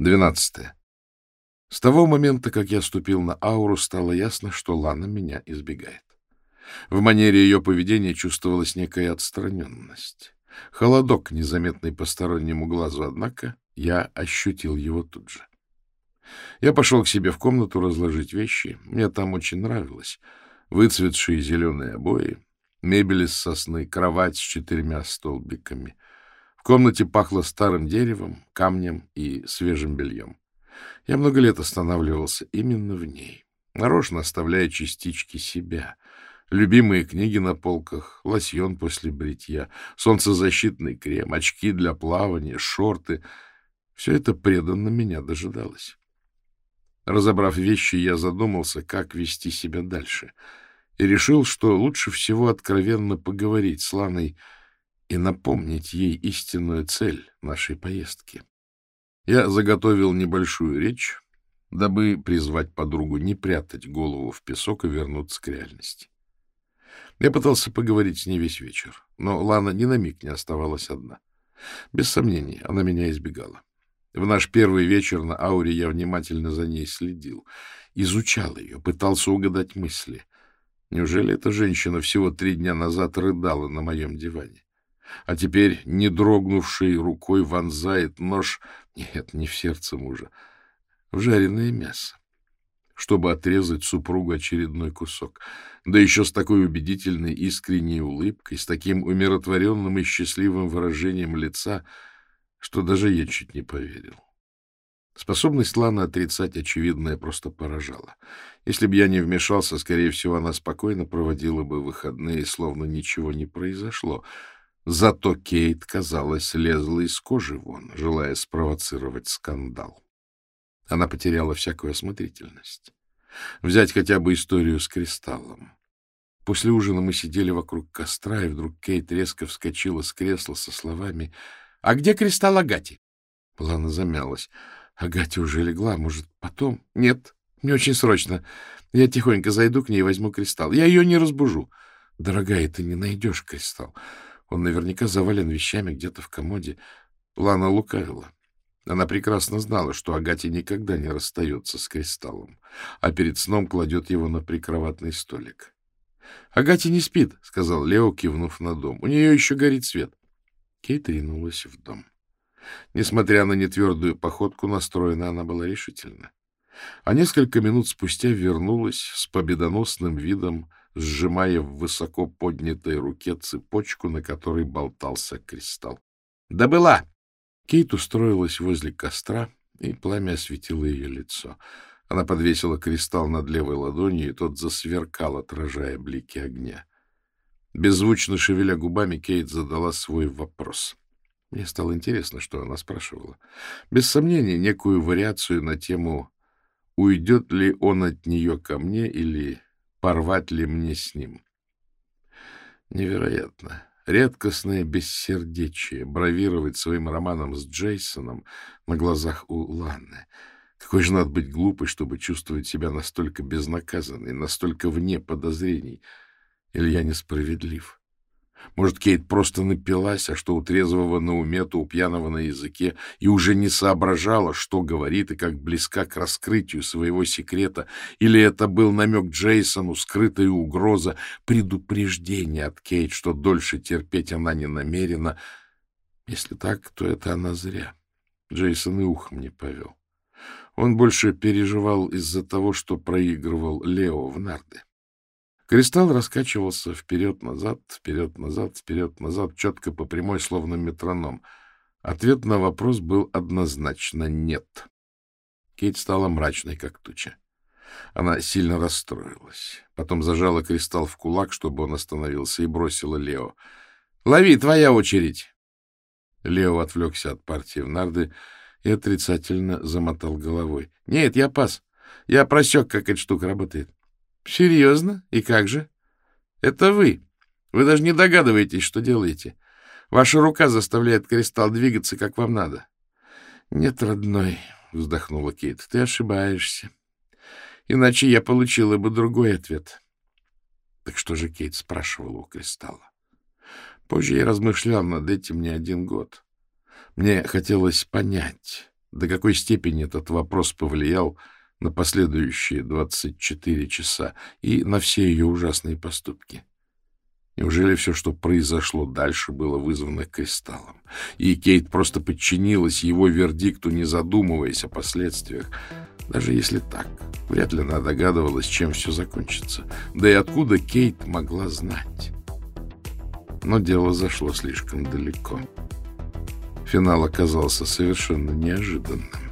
Двенадцатое. С того момента, как я ступил на ауру, стало ясно, что Лана меня избегает. В манере ее поведения чувствовалась некая отстраненность. Холодок, незаметный постороннему глазу, однако я ощутил его тут же. Я пошел к себе в комнату разложить вещи. Мне там очень нравилось. Выцветшие зеленые обои, мебель из сосны, кровать с четырьмя столбиками. В комнате пахло старым деревом, камнем и свежим бельем. Я много лет останавливался именно в ней, нарочно оставляя частички себя. Любимые книги на полках, лосьон после бритья, солнцезащитный крем, очки для плавания, шорты — все это преданно меня дожидалось. Разобрав вещи, я задумался, как вести себя дальше, и решил, что лучше всего откровенно поговорить с Ланой и напомнить ей истинную цель нашей поездки. Я заготовил небольшую речь, дабы призвать подругу не прятать голову в песок и вернуться к реальности. Я пытался поговорить с ней весь вечер, но Лана ни на миг не оставалась одна. Без сомнений, она меня избегала. В наш первый вечер на ауре я внимательно за ней следил, изучал ее, пытался угадать мысли. Неужели эта женщина всего три дня назад рыдала на моем диване? А теперь, не дрогнувшей рукой, вонзает нож, нет, не в сердце мужа, в жареное мясо, чтобы отрезать супругу очередной кусок. Да еще с такой убедительной искренней улыбкой, с таким умиротворенным и счастливым выражением лица — что даже я чуть не поверил. Способность Ланы отрицать очевидное просто поражала. Если бы я не вмешался, скорее всего, она спокойно проводила бы выходные, словно ничего не произошло. Зато Кейт, казалось, лезла из кожи вон, желая спровоцировать скандал. Она потеряла всякую осмотрительность. Взять хотя бы историю с кристаллом. После ужина мы сидели вокруг костра, и вдруг Кейт резко вскочила с кресла со словами — а где кристалл Агати? Лана замялась. Агати уже легла, может, потом? Нет, не очень срочно. Я тихонько зайду к ней и возьму кристалл. Я ее не разбужу. Дорогая, ты не найдешь кристалл. Он наверняка завален вещами где-то в комоде. Лана лукавила. Она прекрасно знала, что Агати никогда не расстается с кристаллом, а перед сном кладет его на прикроватный столик. — Агати не спит, — сказал Лео, кивнув на дом. — У нее еще горит свет. Кейт ринулась в дом. Несмотря на нетвердую походку, настроена она была решительно. А несколько минут спустя вернулась с победоносным видом, сжимая в высоко поднятой руке цепочку, на которой болтался кристалл. «Да была!» Кейт устроилась возле костра, и пламя осветило ее лицо. Она подвесила кристалл над левой ладонью, и тот засверкал, отражая блики огня. Беззвучно шевеля губами, Кейт задала свой вопрос. Мне стало интересно, что она спрашивала. Без сомнения, некую вариацию на тему «Уйдет ли он от нее ко мне» или «Порвать ли мне с ним?» Невероятно. Редкостное бессердечие бравировать своим романом с Джейсоном на глазах у Ланны. Какой же надо быть глупой, чтобы чувствовать себя настолько безнаказанной, настолько вне подозрений — или я несправедлив? Может, Кейт просто напилась, а что у трезвого на уме, то у пьяного на языке, и уже не соображала, что говорит и как близка к раскрытию своего секрета, или это был намек Джейсону, скрытая угроза, предупреждение от Кейт, что дольше терпеть она не намерена. Если так, то это она зря. Джейсон и ухом не повел. Он больше переживал из-за того, что проигрывал Лео в нарды. Кристалл раскачивался вперед-назад, вперед-назад, вперед-назад, четко по прямой, словно метроном. Ответ на вопрос был однозначно «нет». Кейт стала мрачной, как туча. Она сильно расстроилась. Потом зажала кристалл в кулак, чтобы он остановился, и бросила Лео. «Лови, твоя очередь!» Лео отвлекся от партии в нарды и отрицательно замотал головой. «Нет, я пас. Я просек, как эта штука работает. — Серьезно? И как же? — Это вы. Вы даже не догадываетесь, что делаете. Ваша рука заставляет кристалл двигаться, как вам надо. — Нет, родной, — вздохнула Кейт, — ты ошибаешься. Иначе я получила бы другой ответ. Так что же Кейт спрашивала у кристалла? Позже я размышлял над этим не один год. Мне хотелось понять, до какой степени этот вопрос повлиял на последующие 24 часа и на все ее ужасные поступки. Неужели все, что произошло дальше, было вызвано кристаллом? И Кейт просто подчинилась его вердикту, не задумываясь о последствиях. Даже если так, вряд ли она догадывалась, чем все закончится. Да и откуда Кейт могла знать? Но дело зашло слишком далеко. Финал оказался совершенно неожиданным.